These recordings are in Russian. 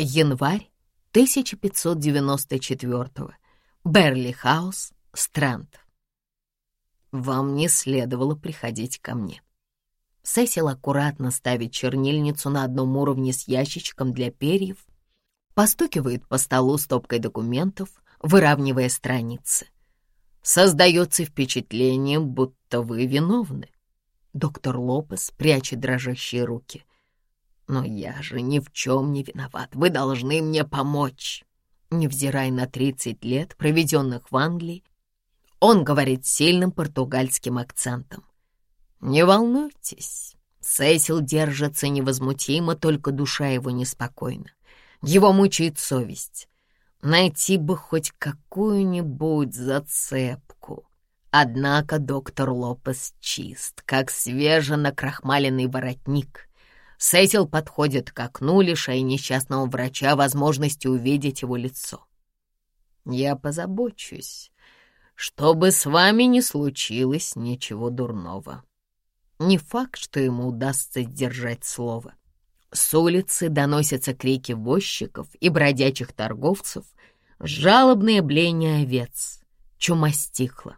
Январь 1594. Берли-хаус, Стрэнд. Вам не следовало приходить ко мне. Сесил аккуратно ставит чернильницу на одном уровне с ящичком для перьев, постукивает по столу стопкой документов, выравнивая страницы. Создается впечатление, будто вы виновны. Доктор Лопес прячет дрожащие руки. Но я же ни в чем не виноват. Вы должны мне помочь. Невзирая на 30 лет, проведенных в Англии, он говорит сильным португальским акцентом. «Не волнуйтесь, Сесил держится невозмутимо, только душа его неспокойна. Его мучает совесть. Найти бы хоть какую-нибудь зацепку. Однако доктор Лопес чист, как свеженакрахмаленный воротник. Сесил подходит к окну, лишая несчастного врача возможности увидеть его лицо. «Я позабочусь, чтобы с вами не случилось ничего дурного». Не факт, что ему удастся сдержать слово. С улицы доносятся крики возчиков и бродячих торговцев, жалобные бления овец. Чума стихла.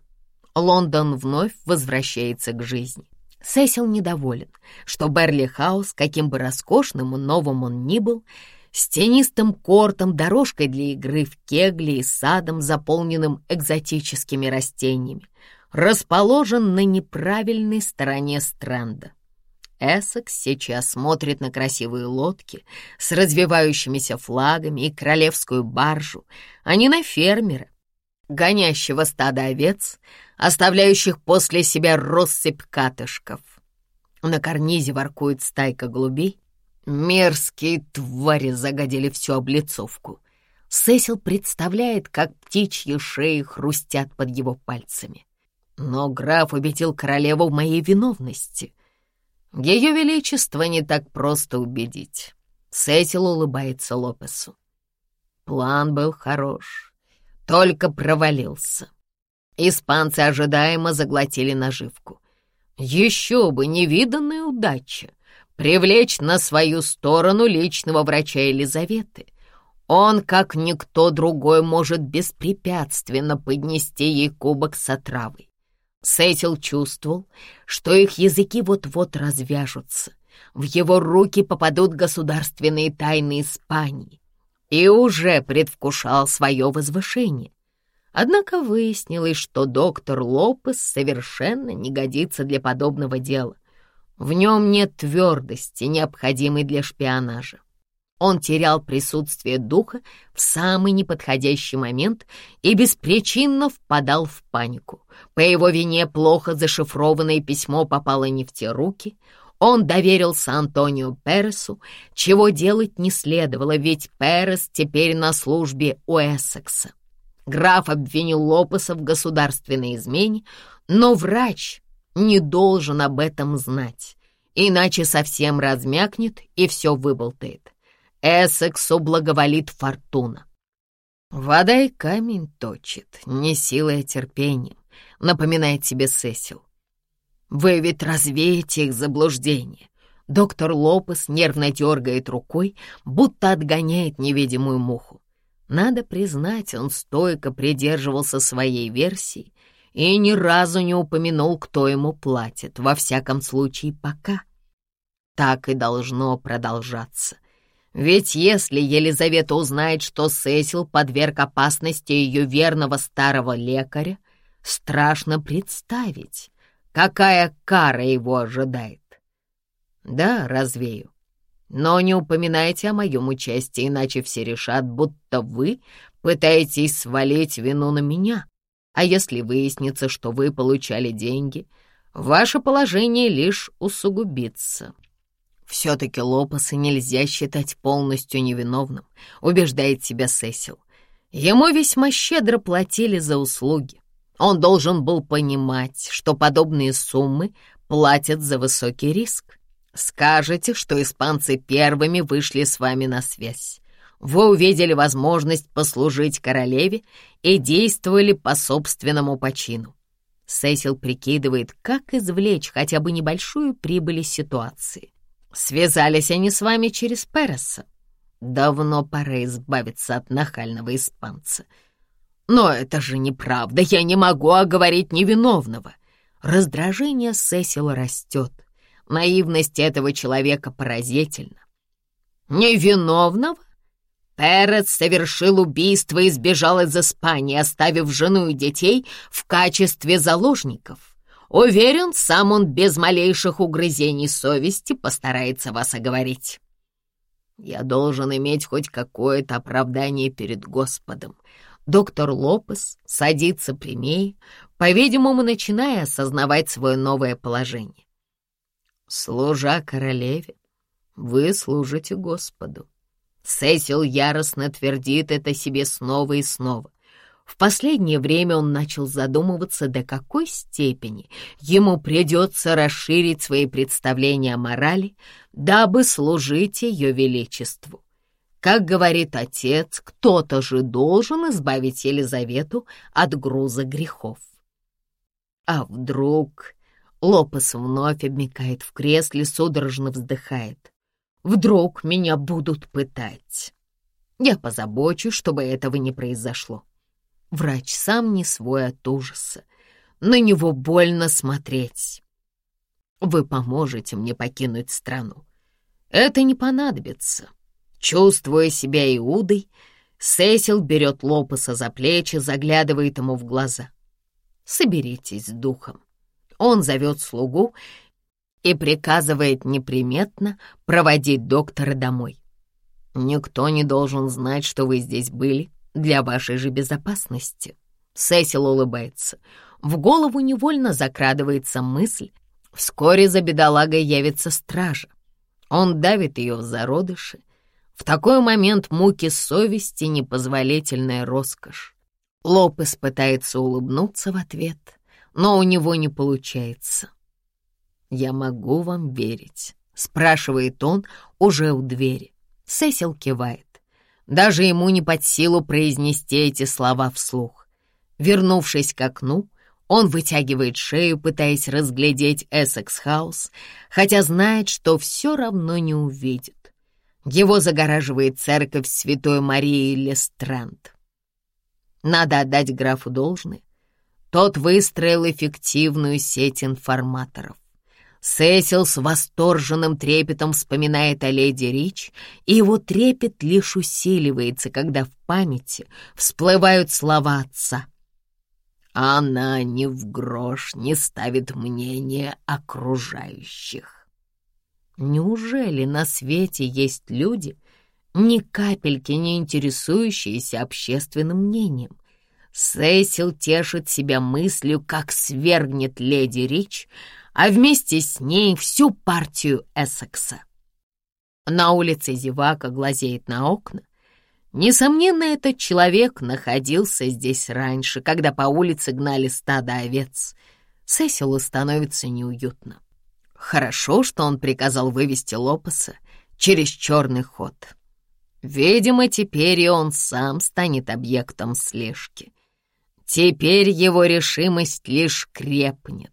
Лондон вновь возвращается к жизни. Сесил недоволен, что Берли Хаус, каким бы роскошным и новым он ни был, с тенистым кортом, дорожкой для игры в кегли и садом, заполненным экзотическими растениями, расположен на неправильной стороне Стрэнда. Эссекс сейчас смотрит на красивые лодки с развивающимися флагами и королевскую баржу, а не на фермера, гонящего стадо овец, оставляющих после себя россыпь катышков. На карнизе воркует стайка голубей. Мерзкие твари загодили всю облицовку. Сесил представляет, как птичьи шеи хрустят под его пальцами. Но граф убедил королеву в моей виновности. Ее величество не так просто убедить. Сесил улыбается Лопесу. План был хорош, только провалился. Испанцы ожидаемо заглотили наживку. Еще бы невиданная удача привлечь на свою сторону личного врача Елизаветы. Он, как никто другой, может беспрепятственно поднести ей кубок с отравой. Сетил чувствовал, что их языки вот-вот развяжутся. В его руки попадут государственные тайны Испании и уже предвкушал свое возвышение. Однако выяснилось, что доктор Лопес совершенно не годится для подобного дела. В нем нет твердости, необходимой для шпионажа. Он терял присутствие духа в самый неподходящий момент и беспричинно впадал в панику. По его вине плохо зашифрованное письмо попало не в те руки. Он доверился Антонио Пересу, чего делать не следовало, ведь Перес теперь на службе у Эссекса. Граф обвинил Лопеса в государственной измене, но врач не должен об этом знать, иначе совсем размякнет и все выболтает. Эссексу благоволит фортуна. Вода и камень точит, не силой, а терпением, напоминает себе Сесил. Вы ведь развеете их заблуждение. Доктор Лопес нервно дергает рукой, будто отгоняет невидимую муху. Надо признать, он стойко придерживался своей версии и ни разу не упомянул, кто ему платит, во всяком случае пока. Так и должно продолжаться. Ведь если Елизавета узнает, что Сесил подверг опасности ее верного старого лекаря, страшно представить, какая кара его ожидает. Да, развею. Но не упоминайте о моем участии, иначе все решат, будто вы пытаетесь свалить вину на меня. А если выяснится, что вы получали деньги, ваше положение лишь усугубится. Все-таки Лопеса нельзя считать полностью невиновным, убеждает себя Сесил. Ему весьма щедро платили за услуги. Он должен был понимать, что подобные суммы платят за высокий риск. Скажете, что испанцы первыми вышли с вами на связь. Вы увидели возможность послужить королеве и действовали по собственному почину. Сесил прикидывает, как извлечь хотя бы небольшую прибыль из ситуации. Связались они с вами через Переса. Давно пора избавиться от нахального испанца. Но это же неправда, я не могу оговорить невиновного. Раздражение Сесила растет. Наивность этого человека поразительна. Невиновного? Перец совершил убийство и сбежал из Испании, оставив жену и детей в качестве заложников. Уверен, сам он без малейших угрызений совести постарается вас оговорить. Я должен иметь хоть какое-то оправдание перед Господом. Доктор Лопес садится прямее, по-видимому, начиная осознавать свое новое положение. Служа королеве, вы служите Господу. Сесил яростно твердит это себе снова и снова. В последнее время он начал задумываться, до какой степени ему придется расширить свои представления о морали, дабы служить ее величеству. Как говорит отец, кто-то же должен избавить Елизавету от груза грехов. А вдруг... Лопес вновь обмикает в кресле, судорожно вздыхает. Вдруг меня будут пытать. Я позабочусь, чтобы этого не произошло. Врач сам не свой от ужаса. На него больно смотреть. Вы поможете мне покинуть страну. Это не понадобится. Чувствуя себя Иудой, Сесил берет Лопеса за плечи, заглядывает ему в глаза. Соберитесь с духом. Он зовет слугу и приказывает неприметно проводить доктора домой. Никто не должен знать, что вы здесь были для вашей же безопасности. Сесил улыбается. В голову невольно закрадывается мысль. Вскоре за бедолагой явится стража. Он давит ее в зародыши. В такой момент муки совести — непозволительная роскошь. Лопес пытается улыбнуться в ответ, но у него не получается. «Я могу вам верить?» — спрашивает он уже у двери. Сесил кивает. Даже ему не под силу произнести эти слова вслух. Вернувшись к окну, он вытягивает шею, пытаясь разглядеть Эссекс-хаус, хотя знает, что все равно не увидит. Его загораживает церковь Святой Марии-ле-Стрэнд. Надо отдать графу должное. Тот выстроил эффективную сеть информаторов. Сесил с восторженным трепетом вспоминает о леди Рич, и его трепет лишь усиливается, когда в памяти всплывают слова отца. «Она ни в грош не ставит мнение окружающих». Неужели на свете есть люди, ни капельки не интересующиеся общественным мнением? Сесил тешит себя мыслью, как свергнет леди Рич, а вместе с ней всю партию Эссекса. На улице зевака глазеет на окна. Несомненно, этот человек находился здесь раньше, когда по улице гнали стадо овец. Сесилу становится неуютно. Хорошо, что он приказал вывести Лопеса через черный ход. Видимо, теперь и он сам станет объектом слежки. Теперь его решимость лишь крепнет.